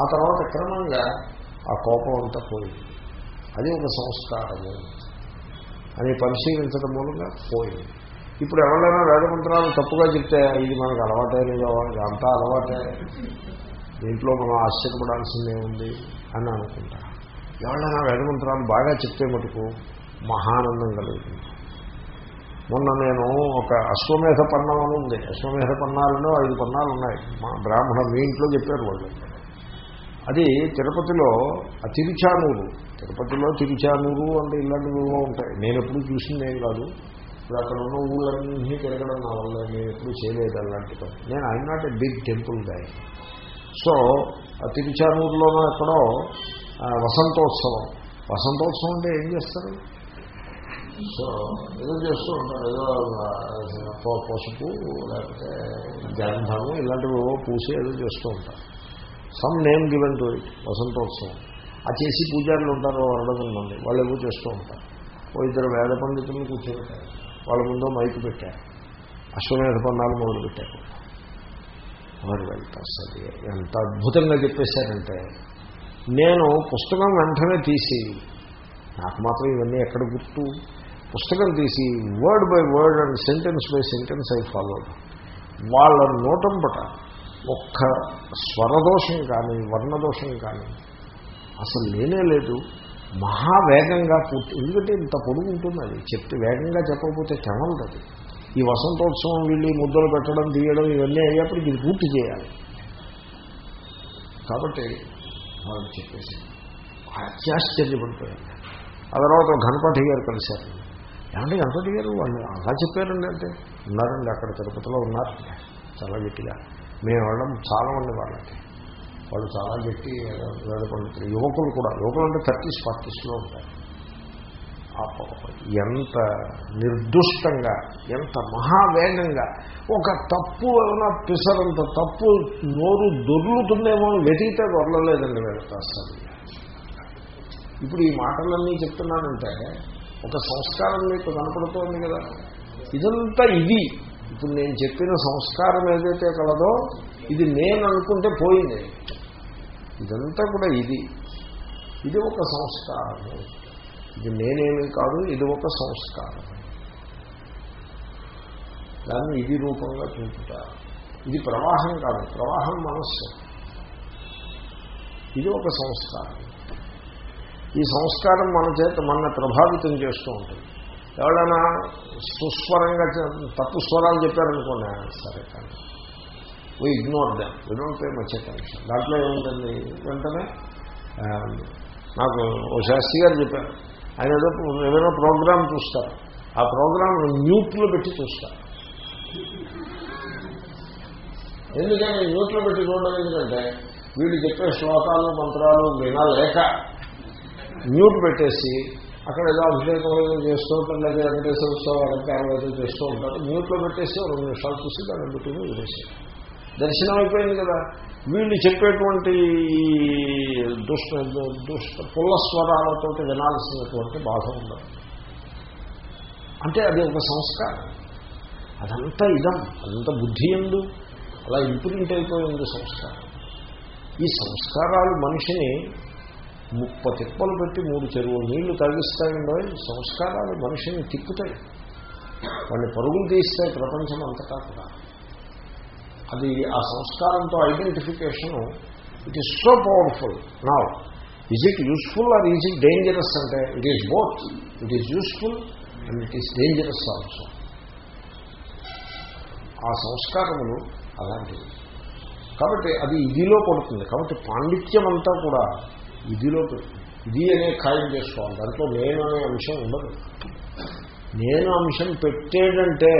ఆ తర్వాత క్రమంగా ఆ కోపం అంతా పోయింది. అది ఒక సంస్కారము. అని పరిశీలించడం మూలంగా పోయింది. ఇప్పుడు ఎవరైనా వేదమంత్రాలు తప్పుగా చెప్తే ఇది మనకు అలవాటే లేదో అంతా అలవాటే. దీంట్లో మనం ఆశ్చర్యపడాల్సిందే ఉంది అని అనుకుంటా ఎవరైనా వేదమంత్రాలు బాగా చెప్తే మటుకు మహానందం కలుగుతుంది మొన్న నేను ఒక అశ్వమేధ పన్నం అని ఉంది అశ్వమేధ పన్నాలలో ఐదు పన్నాలు ఉన్నాయి మా బ్రాహ్మణ మీ ఇంట్లో చెప్పారు వాళ్ళు. అది తిరుపతిలో ఆ తిరుచానూరు తిరుపతిలో తిరుచానూరు అంటే ఇలాంటివి ఉంటాయి. నేను ఎప్పుడు చూసింది ఏం కాదు. ఇప్పుడు అక్కడ ఉన్న ఊళ్ళన్నీ తిరగడం నా వల్ల నేను ఎప్పుడు చేయలేదు అలాంటి పని. నేను I not a big temple guy. So ఆ తిరుచానూరులోనూ ఎక్కడో వసంతోత్సవం. వసంతోత్సవం అంటే ఏం చేస్తారు? సో ఏదో చేస్తూ ఉంటారు. ఏదో పసుపు లేకపోతే గంధము ఇలాంటివి పూసి ఏదో చేస్తూ ఉంటారు. Some name given to it వసంతోత్సవం. ఆ చేసి పూజారులు ఉంటారు అరడగం మంది వాళ్ళు ఏవో చేస్తూ ఉంటారు. ఓ ఇద్దరు వేద పండితులను కూర్చోబెట్టారు. వాళ్ళ ముందు మైకు పెట్టారు. అశ్వమేధ పన్నాలు మొదలు పెట్టారు. వారు వెళ్తారు. సరే ఎంత అద్భుతంగా చెప్పేశారంటే నేను పుస్తకం వెంటనే తీసి నాకు మాత్రం ఇవన్నీ ఎక్కడ గుర్తు? పుస్తకం తీసి word by word and sentence by sentence అయి ఫాలో వాళ్ళ నోటంపట ఒక్క స్వరదోషం కానీ వర్ణదోషం కానీ అసలు లేనే లేదు. మహావేగంగా పూర్తి ఎందుకంటే ఇంత పొడుగు ఉంటుంది అది. చెప్తే వేగంగా చెప్పకపోతే తెమలదు అది. ఈ వసంతోత్సవం వీళ్ళు ముద్దలు పెట్టడం తీయడం ఇవన్నీ అయ్యేప్పటికి ఇది పూర్తి చేయాలి. కాబట్టి వాళ్ళు చెప్పేసి అత్యాశ్చర్యపడిపోయాను ఆ తర్వాత గణపతి గారు కలిశారు. ఏమంటే గణపతి గారు వాళ్ళు అలా చెప్పారండి అంటే ఉన్నారండి అక్కడ తిరుపతిలో ఉన్నారు. చాలా గట్టిగా. మేము వెళ్ళడం చాలా మంది వాళ్ళకి వాళ్ళు చాలా గట్టి వేద యువకులు కూడా యువకులు అంటే థర్టీస్ ఫార్టీస్లో ఉంటారు. ఎంత నిర్దుష్టంగా ఎంత మహావేగంగా ఒక తప్పు ఏమైనా పిసరంత తప్పు నోరు దొర్లుతుందేమో అని వెతికితే దొరలలేదండి వీళ్ళకి ఇప్పుడు ఈ మాటలన్నీ చెప్తున్నానంటే ఒక సంస్కారం మీకు కనపడుతోంది కదా? ఇదంతా ఇది. ఇప్పుడు నేను చెప్పిన సంస్కారం ఏదైతే కలదో ఇది నేను అనుకుంటే పోయింది. ఇదంతా కూడా ఇది. ఇది ఒక సంస్కారం. ఇది నేనేమి కాదు ఇది ఒక సంస్కారం. దాన్ని ఇది రూపంగా చూపుట ఇది ప్రవాహం కాదు ప్రవాహం మనస్సు. ఇది ఒక సంస్కారం. ఈ సంస్కారం మన చేత మన ప్రభావితం చేస్తూ ఉంటుంది. ఎవరైనా సుస్వరంగా తప్పు స్వరాలు చెప్పారనుకోండి సరే కానీ. We ignore them we don't pay much attention దాంట్లో ఏముంటుంది? వెంటనే నాకు ఓ శాస్త్రి గారు చెప్పారు. ఆయన ఏదో ఏదైనా ప్రోగ్రామ్ చూస్తారు. ఆ ప్రోగ్రామ్ న్యూట్లో పెట్టి చూస్తారు. ఎందుకంటే న్యూట్లో పెట్టి చూడడం ఎందుకంటే వీళ్ళు చెప్పే శ్లోకాలు మంత్రాలు వినలేక న్యూట్ పెట్టేసి అక్కడ ఏదో అభిషేకం ఏదో చేస్తూ ఉంటారు లేదా వెంకటేశ్వర ఉత్సవం అలంకారం ఏదో చేస్తూ ఉంటారు. మ్యూట్లో పెట్టేసి రెండు నిమిషాలు చూసి దాన్ని పెట్టుకుని వదిలేసి దర్శనం అయిపోయింది కదా. వీళ్ళు చెప్పేటువంటి దుష్ట దుష్ట పుల్ల స్వరాలతో వినాల్సినటువంటి బాధ ఉండదు. అంటే అది ఒక సంస్కారం. అదంతా ఇదం అదంతా బుద్ధి ఎందు అలా ఇంప్రింట్ అయిపోయింది సంస్కారం. ఈ సంస్కారాలు మనిషిని ముప్ప తిప్పలు పెట్టి మూడు చెరువులు నీళ్ళు తగ్గిస్తాయండో సంస్కారాలు మనిషిని తిప్పుతాయి వాడిని పరుగులు తీస్తాయి ప్రపంచం అంతటా కూడా. అది ఆ సంస్కారంతో identification it is so powerful. నా is it useful or is it dangerous అంటే it is both it is useful and it is dangerous also ఆ సంస్కారములు అలాంటివి. కాబట్టి అది ఇదిలో పడుతుంది. కాబట్టి పాండిత్యం అంతా కూడా ఇదిలో ఇది అనే ఖాయం చేసుకోవాలి. దాంట్లో నేను అనే అంశం ఉండదు. నేను అంశం పెట్టేదంటే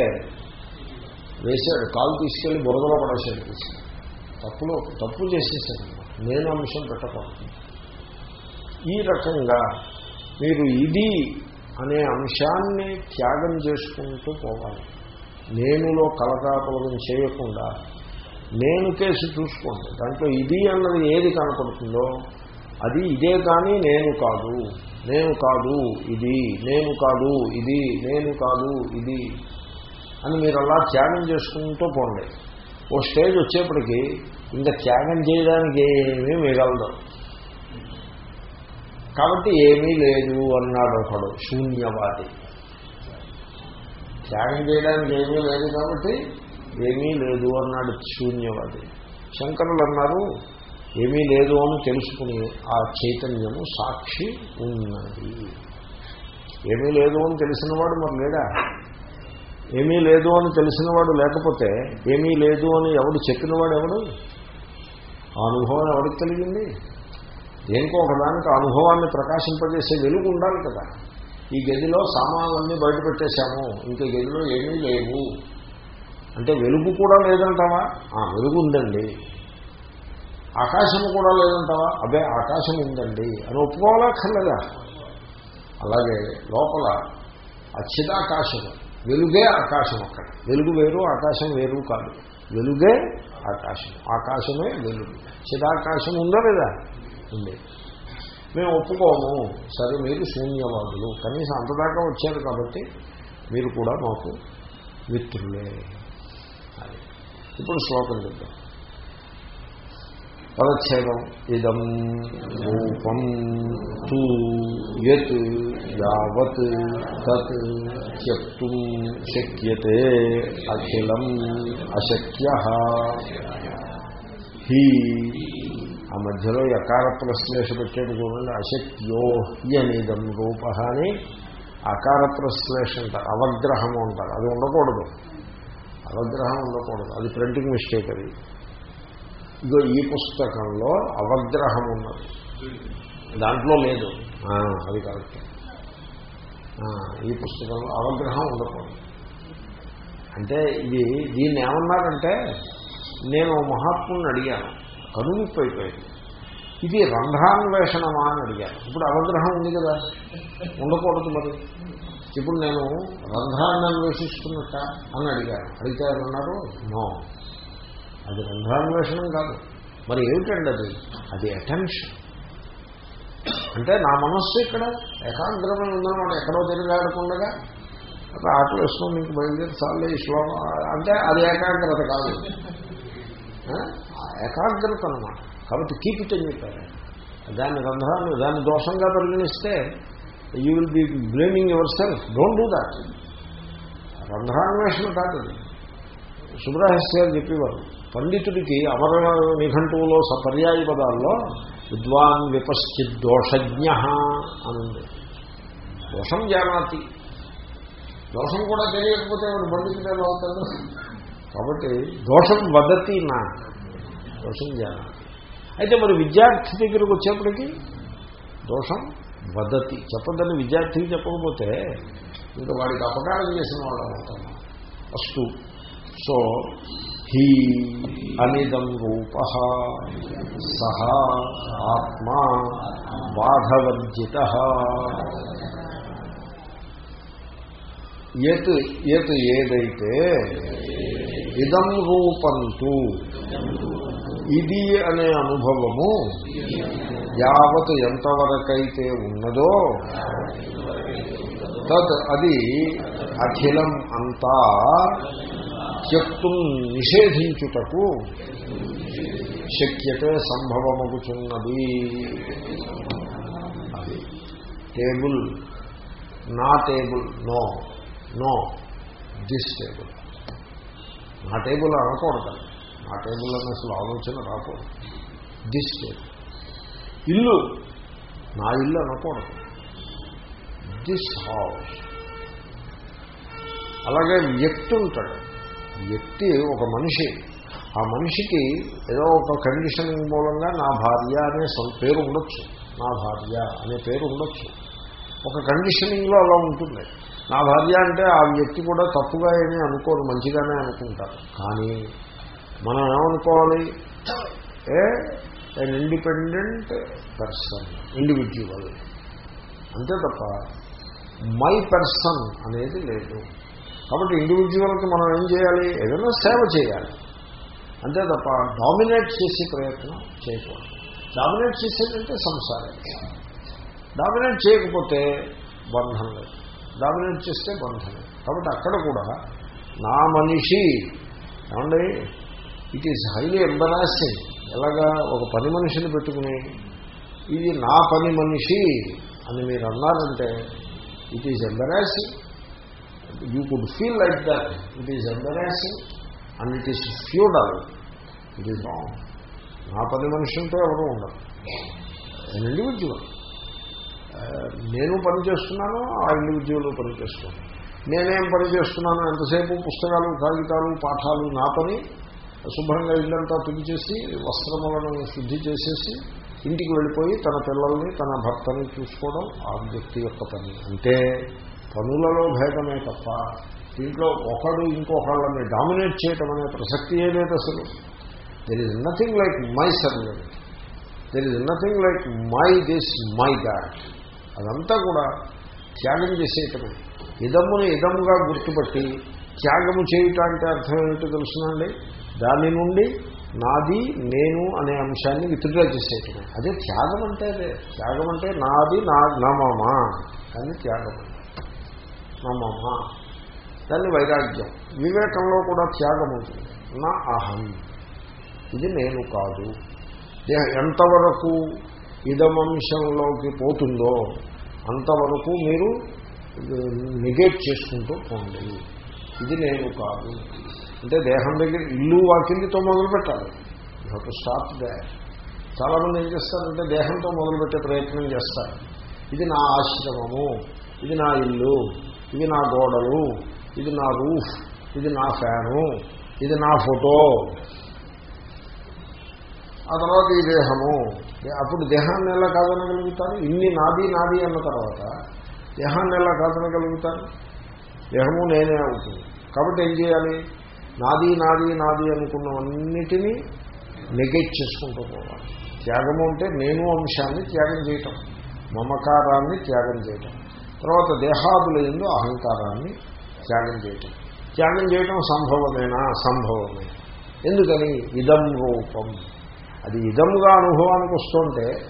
వేశాడు కాలు తీసుకెళ్ళి బురదలో పడేసాడు తప్పులో తప్పు చేసేసాడు నేను అంశం పెట్టకూడదు. ఈ రకంగా మీరు ఇది అనే అంశాన్ని త్యాగం చేసుకుంటూ పోవాలి. నేనులో కలకాపలం చేయకుండా నేను కేసు చూసుకోండి. దాంట్లో ఇది అన్నది ఏది కనపడుతుందో అది ఇదే కానీ నేను కాదు. నేను కాదు ఇది. నేను కాదు ఇది. నేను కాదు ఇది. అని మీరు అలా త్యాగం చేసుకుంటూ పోండి. ఓ స్టేజ్ వచ్చేప్పటికీ ఇంకా త్యాగం చేయడానికి ఏమీ మిగలదు. కాబట్టి ఏమీ లేదు అన్నాడు ఒకడు శూన్యవాది. త్యాగం చేయడానికి ఏమీ లేదు కాబట్టి ఏమీ లేదు అన్నాడు శూన్యవాది. శంకరులు అన్నారు ఏమీ లేదు అని తెలుసుకుని ఆ చైతన్యము సాక్షి ఉన్నది. ఏమీ లేదు అని తెలిసినవాడు మరి లేడా? ఏమీ లేదు అని తెలిసినవాడు లేకపోతే ఏమీ లేదు అని ఎవడు చెప్పినవాడు ఎవడు? ఆ అనుభవం ఎవరికి కలిగింది? దేనికో ఒకదానికి ఆ అనుభవాన్ని ప్రకాశింపజేసే వెలుగు ఉండాలి కదా. ఈ గదిలో సామాన్లన్నీ బయట పెట్టేశాము. ఇంకా గదిలో ఏమీ లేవు. అంటే వెలుగు కూడా లేదంటావా? ఆ వెలుగు ఉందండి. ఆకాశము కూడా లేదంటావా? అదే ఆకాశం ఉందండి అని ఒప్పుకోవాలక్కర్లేదా అలాగే లోపల అచ్చిదాకాశము వెలుగే ఆకాశం అక్కడ. వెలుగు వేరు ఆకాశం వేరు కాదు. వెలుగే ఆకాశం ఆకాశమే వెలుగు. చిదాకాశం ఉందా లేదా? ఉంది. మేము ఒప్పుకోము. సరే మీరు శూన్యవాదులు. కనీసం అంతదాకా వచ్చారు కాబట్టి మీరు కూడా మాకు మిత్రులే. ఇప్పుడు శ్లోకం చెప్తాం పదచ్ఛేదం ఇదం రూపం తూ యత్ యావత్ తత్ త్యక్తుం శక్యతే అఖిలం అశక్య. హీ. ఆ మధ్యలో యకార ప్రశ్లేష పెట్టేది చూడండి అశక్యో హి అనేదం రూప అని అకార ప్రశ్లేష అంటారు అవగ్రహము అంటారు. అది ఉండకూడదు. అవగ్రహం ఉండకూడదు. అది ప్రింటింగ్ మిస్టేక్ అది. ఇదో ఈ పుస్తకంలో అవగ్రహం ఉన్నది. దాంట్లో లేదు. అది కరెక్ట్. ఈ పుస్తకంలో అవగ్రహం ఉండకూడదు. అంటే ఇది దీన్ని ఏమన్నారంటే నేను మహాత్ముని అడిగాను. కనువిప్పు అయిపోయింది. ఇది రంధ్రాన్వేషణమా అని అడిగాను. ఇప్పుడు అవగ్రహం ఉంది కదా. ఉండకూడదు మరి. ఇప్పుడు నేను రంధ్రాన్ని అన్వేషిస్తున్నట్ట అని అడిగాను. అడిగితే అన్నారు నో. అది రంధ్రాన్వేషణం కాదు. మరి ఏమిటండి అది? అది అటెన్షన్ అంటే నా మనస్సు ఇక్కడ ఏకాగ్రమై ఉందన్నమాట ఎక్కడో తిరగాడకుండగా ఒక ఆటలు వేసుకొని మీకు బయలుదేరి చాలే ఈ శ్లోకం. అంటే అది ఏకాగ్రత కాదు. ఏకాగ్రత అనమాట కాబట్టి కీప్ ఇట్ అని చెప్పారు దాన్ని రంధ్రాన్ని దాన్ని దోషంగా పరిగణిస్తే you will be blaming yourself don't do that రంధ్రాన్వేషణ కాదు సుబ్రహస్యాలు చెప్పేవారు. పండితుడికి అమర నిఘంటువులో సపర్యాయ పదాల్లో విద్వాన్ విపశ్చిత్ దోషజ్ఞ అనుంది. దోషం జానాతి. దోషం కూడా తెలియకపోతే వాడు పండితుడు ఎలా అవుతాడు కాబట్టి దోషం వదతి నా. దోషం జానాతి. అయితే మరి విద్యార్థి దగ్గరకు వచ్చేప్పటికి దోషం వదతి. చెప్పదని విద్యార్థికి చెప్పకపోతే ఇంకా వాడికి అపకారం చేసిన వాళ్ళు అవుతాం. అస్తు. సో హీ అనిదం రూప సహ ఆత్మా బాధవర్జిత. ఎత్ ఎత్ ఏదైతే ఇదం రూపంతు ఇది అనే అనుభవము యావత్ ఎంతవరకైతే ఉన్నదో తద్ అది అఖిలం అంతా త్యక్తుం నిషేధించుటకు శక్యతే సంభవమగుచున్నది. అది టేబుల్ నా table no no this table. నా టేబుల్ అనకూడదు. నా టేబుల్ అని అసలు ఆలోచన రాకూడదు. This table. ఇల్లు నా ఇల్లు అనకూడదు. This house. అలాగే వ్యక్తి ఉంటాడు. వ్యక్తి ఒక మనిషి. ఆ మనిషికి ఏదో ఒక కండిషనింగ్ మూలంగా నా భార్య అనే పేరు ఉండొచ్చు. నా భార్య అనే పేరు ఉండొచ్చు. ఒక కండిషనింగ్లో అలా ఉంటుంది. నా భార్య అంటే ఆ వ్యక్తి కూడా తప్పుగా ఏమీ అనుకోరు మంచిగానే అనుకుంటారు. కానీ మనం ఏమనుకోవాలి? A? And independent person individual అంతే తప్ప మై పర్సన్ అనేది లేదు. కాబట్టి ఇండివిజువల్కి మనం ఏం చేయాలి? ఏదైనా సేవ చేయాలి. అంతే తప్ప డామినేట్ చేసే ప్రయత్నం చేయకూడదు. డామినేట్ చేసేదంటే సంసారం. డామినేట్ చేయకపోతే బంధం లేదు. డామినేట్ చేస్తే బంధం లేదు. కాబట్టి అక్కడ కూడా నా మనిషి ఏమండి? ఇట్ ఈజ్ హైలీ ఎంబరాసింగ్ ఎలాగా ఒక పని మనిషిని పెట్టుకుని ఇది నా పని మనిషి అని మీరు అన్నారంటే it is embarrassing you could feel like that it is embarrassing and it is feudal it is wrong నా పది మనుషులతో ఎవరు ఉండరు. నేను ఇండివిజువల్ uh, నేను పని చేస్తున్నాను ఆ ఇండివిజువల్ పని చేస్తున్నాను నేనేం పని చేస్తున్నాను ఎంతసేపు పుస్తకాలు కాగితాలు పాఠాలు నా పని శుభ్రంగా ఇల్లంతా తుడి వస్త్రములను శుద్ధి చేసేసి ఇంటికి వెళ్ళిపోయి తన పిల్లల్ని తన భర్తని చూసుకోవడం ఆ వ్యక్తి యొక్క పని. అంటే పనులలో భేదమే తప్ప దీంట్లో ఒకడు ఇంకొకళ్ళని డామినేట్ చేయటం అనే ప్రసక్తి ఏలేదు అసలు. There is nothing like my servant there is nothing like my this my that అదంతా కూడా త్యాగం చేసేయటమే. ఇదమ్ముని ఇదముగా గుర్తుపట్టి త్యాగము చేయటం అంటే అర్థం ఏమిటో తెలుసునండి? దాని నుండి నాది నేను అనే అంశాన్ని విత్డ్రా చేసేయటమే. అదే త్యాగం అంటే అదే. త్యాగం అంటే నాది నా నమమా కానీ త్యాగం. నమమా దాన్ని వైరాగ్యం. వివేకంలో కూడా త్యాగం ఉంటుంది. నా అహం. ఇది నేను కాదు. ఎంతవరకు ఇదమంశంలోకి పోతుందో అంతవరకు మీరు నెగేట్ చేసుకుంటూ పోండి. ఇది నేను కాదు. అంటే దేహం దగ్గర ఇల్లు వాకిల్లితో మొదలు పెట్టాలి. యూ టు దే చాలామంది ఏం చేస్తారంటే దేహంతో మొదలుపెట్టే ప్రయత్నం చేస్తారు. ఇది నా ఆశ్రమము. ఇది నా ఇల్లు. ఇది నా గోడలు ఇది నా రూఫ్ ఇది నా ఫ్యాను ఇది నా ఫోటో. ఆ తర్వాత ఈ దేహము అప్పుడు దేహాన్ని ఎలా కాదనగలుగుతాను ఇన్ని నాది నాది అన్న తర్వాత దేహాన్ని ఎలా కాదనగలుగుతాను దేహము నేనే అవుతుంది. కాబట్టి ఏం చేయాలి? నాది నాది నాది అనుకున్నవన్నిటినీ నెగెట్ చేసుకుంటూ పోవాలి. త్యాగము అంటే నేను అంశాన్ని త్యాగం చేయటం మమకారాన్ని త్యాగం చేయటం. తర్వాత దేహాదుల ఎందు అహంకారాన్ని త్యాగం చేయటం. త్యాగం చేయటం సంభవమేనా? సంభవమే. ఎందుకని? ఇదం రూపం. అది ఇదముగా అనుభవానికి వస్తుంటే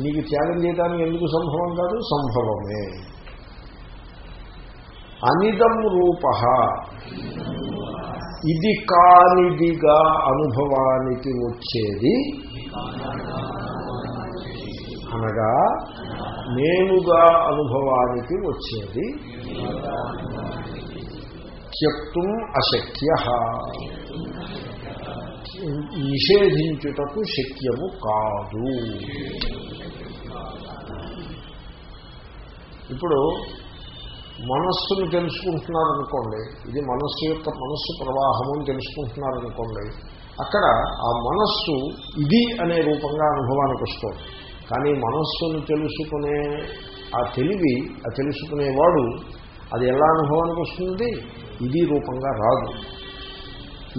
నీకు త్యాగం చేయడానికి ఎందుకు సంభవం కాదు? సంభవమే. అనిదం రూప. ఇది కానిదిగా అనుభవానికి వచ్చేది. అనగా నేనుగా అనుభవానికి వచ్చేది. త్యక్తం అశక్య నిషేధించుటకు శక్యము కాదు. ఇప్పుడు మనస్సును తెలుసుకుంటున్నారనుకోండి ఇది మనస్సు యొక్క మనస్సు ప్రవాహము అని తెలుసుకుంటున్నారనుకోండి అక్కడ ఆ మనస్సు ఇది అనే రూపంగా అనుభవానికి వస్తుంది. కానీ మనస్సును తెలుసుకునే ఆ తెలివి ఆ తెలుసుకునేవాడు అది ఎలా అనుభవానికి వస్తుంది? ఇది రూపంగా రాదు.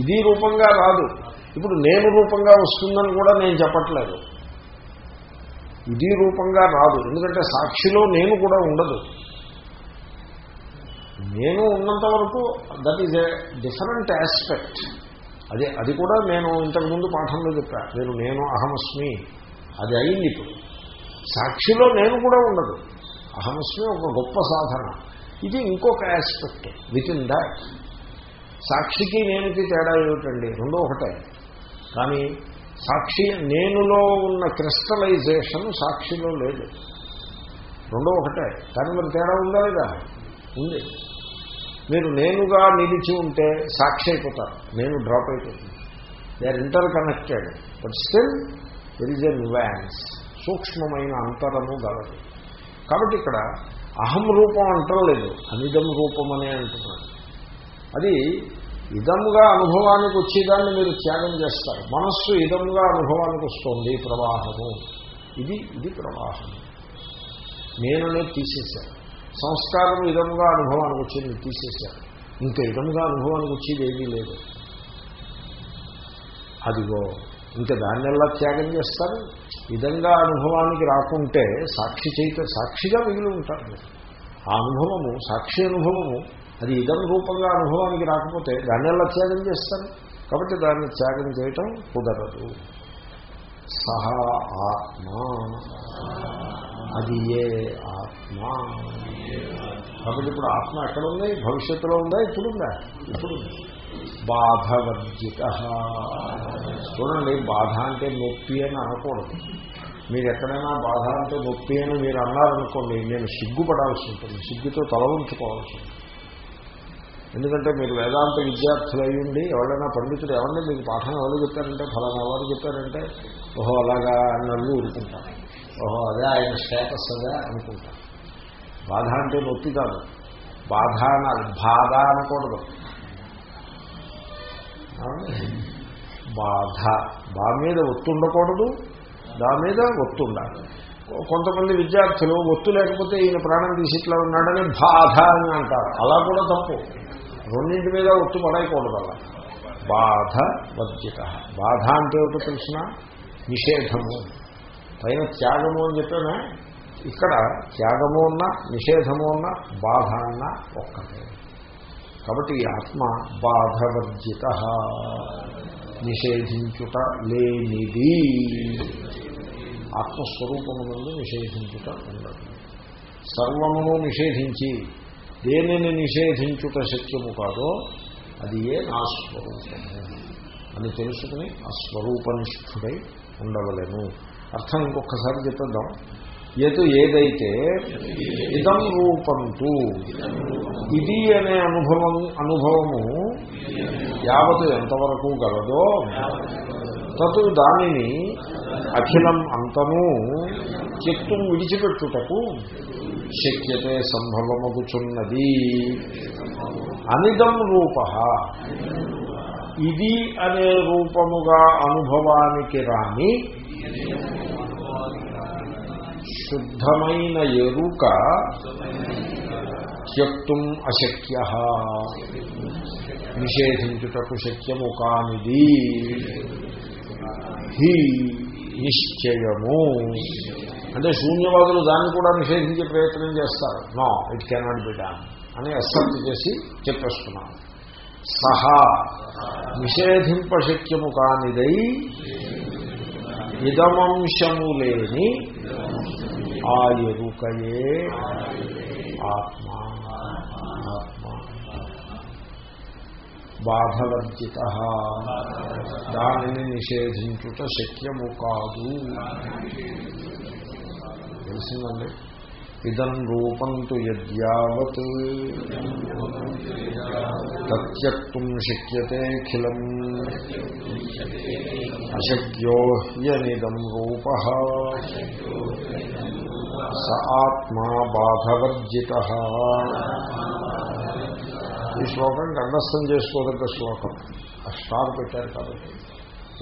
ఇది రూపంగా రాదు. ఇప్పుడు నేను రూపంగా వస్తుందని కూడా నేను చెప్పట్లేదు. ఇది రూపంగా రాదు. ఎందుకంటే సాక్షిలో నేను కూడా ఉండదు. నేను ఉన్నంత వరకు that is a different aspect అదే అది కూడా నేను ఇంతకుముందు పాఠంలో చెప్పా. నేను నేను అహమస్మి. అది అయింది ఇప్పుడు. సాక్షిలో నేను కూడా ఉండదు. అహమస్మి ఒక గొప్ప సాధన. ఇది ఇంకొక ఆస్పెక్ట్ విత్ ఇన్ దాట్ సాక్షికి నేనుకి తేడా ఏమిటండి? రెండో ఒకటే. కానీ సాక్షి నేనులో ఉన్న క్రిస్టలైజేషన్ సాక్షిలో లేదు. రెండో ఒకటే. కానీ మరి తేడా ఉందా లేదా? ఉంది. మీరు నేనుగా నిలిచి ఉంటే సాక్షి అయిపోతారు. నేను డ్రాప్ అయిపోతుంది they are interconnected but still there is a nuance సూక్ష్మమైన అంతరము గలదు. కాబట్టి ఇక్కడ అహం రూపం అంటలేదు అనిదం రూపం అనే అంటున్నాడు. అది ఇదముగా అనుభవానికి వచ్చేదాన్ని మీరు త్యాగం చేస్తారు. మనస్సు ఇదముగా అనుభవానికి వస్తుంది ప్రవాహము. ఇది ఇది ప్రవాహము. నేననే తీసేశాను. సంస్కారం ఇదముగా అనుభవానికి వచ్చింది తీసేశాను. ఇంకా ఇదముగా అనుభవానికి వచ్చేది ఏమీ లేదు. అదిగో ఇంకా దాన్ని ఎలా త్యాగం చేస్తారు? ఇదంగా అనుభవానికి రాకుంటే సాక్షి చైత సాక్షిగా మిగిలి ఉంటారు. ఆ అనుభవము సాక్షి అనుభవము అది ఇదం రూపంగా అనుభవానికి రాకపోతే దాన్ని ఎలా త్యాగం చేస్తారు? కాబట్టి దాన్ని త్యాగం చేయటం కుదరదు. సహా ఆత్మ. అది ఏ ఆత్మ? కాబట్టి ఇప్పుడు ఆత్మ ఎక్కడ ఉంది? భవిష్యత్తులో ఉందా? ఇప్పుడుందా? ఇప్పుడు బాధవర్జిత. చూడండి బాధ అంటే నొప్పి అని అనకూడదు. మీరు ఎక్కడైనా బాధ అంటే నొప్పి అని మీరు అన్నారనుకోండి నేను సిగ్గుపడాల్సి ఉంటుంది. సిగ్గుతో తల ఉంచుకోవాల్సి ఉంటుంది. ఎందుకంటే మీరు వేదాంత విద్యార్థులు అయ్యండి ఎవరైనా పండితుడు ఎవరిని మీకు పాఠం ఎవరు చెప్పారంటే ఫలానా ఎవరు చెప్పారంటే ఓహో అలాగా అన్నళ్ళు ఊరుకుంటారు. ఓహో అదే ఆయన స్టేటస్ అదే అనుకుంటారు. బాధ అంటే నొప్పి కాదు. బాధ అనాలి. బాధ అనకూడదు. బాధ. బా మీద ఒత్తుండకూడదు దా మీద ఒత్తుండాలి. కొంతమంది విద్యార్థులు ఒత్తు లేకపోతే ఈయన ప్రాణం తీసి ఇట్లా ఉన్నాడని బాధ అని అంటారు. అలా కూడా తప్పు. రెండింటి మీద ఒత్తు పడైకూడదు అలా. బాధ వర్జిత బాధ అంటే ఏమిటో తెలిసిన? నిషేధము. పైన త్యాగము అని చెప్పానే? ఇక్కడ త్యాగము ఉన్నా నిషేధము ఉన్నా బాధ అన్న ఒక్కటే. కాబట్టి ఈ ఆత్మ బాధవర్జిత. నిషేధించుట లేనిది. ఆత్మస్వరూపమునందు నిషేధించుట ఉండదు. సర్వమును నిషేధించి దేనిని నిషేధించుట శక్యము కాదో అది ఏ నా స్వరూపము. అని తెలుసుకుని ఆ స్వరూపనిష్ఠుడై ఉండవలను. అర్థం ఇంకొకసారి చెప్పేద్దాం. ఏదో ఏదైతే ఇదం రూపంతు. ఇది అనే అనుభవం అనుభవము యావత్ ఎంతవరకు గలదో తదు దానిని అఖిలం అంతము చెక్తుం విడిచిపెట్టుటకు శక్యతే సంభవమగుచున్నది. అనిదం రూప. ఇది అనే రూపముగా అనుభవానికి రాని శుద్ధమైన ఎరుక త్యక్తుం అశక్య. నిషేధించుటకు శక్యము కానిది. హి నిశ్చయము. అంటే శూన్యవాదులు దాన్ని కూడా నిషేధించే ప్రయత్నం చేస్తారు. No it cannot be done అని అసెప్ట్ చేసి చెప్పేస్తున్నాను సహా నిషేధింపశక్యము కానిదై ఇదమంశము లేని ఆ ఎరుకయే ఆత్మ ఆత్మ బాధవర్జిత దానిని నిషేధించుట శక్యము కాదు. తెలిసిందండి? ఇదం రూపంతు యద్యావత్ తత్యక్తుం శక్యతేఖిలం అశక్యో హ్యనిదం రూప స ఆత్మా బాధవర్జిత ఈ శ్లోకం కంఠస్థం చేసుకోదగ్గ శ్లోకం. ఆ స్టార్ పెట్టారు కాబట్టి.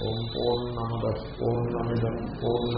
ఓం పూర్ణమద పూర్ణమిదం పూర్ణ.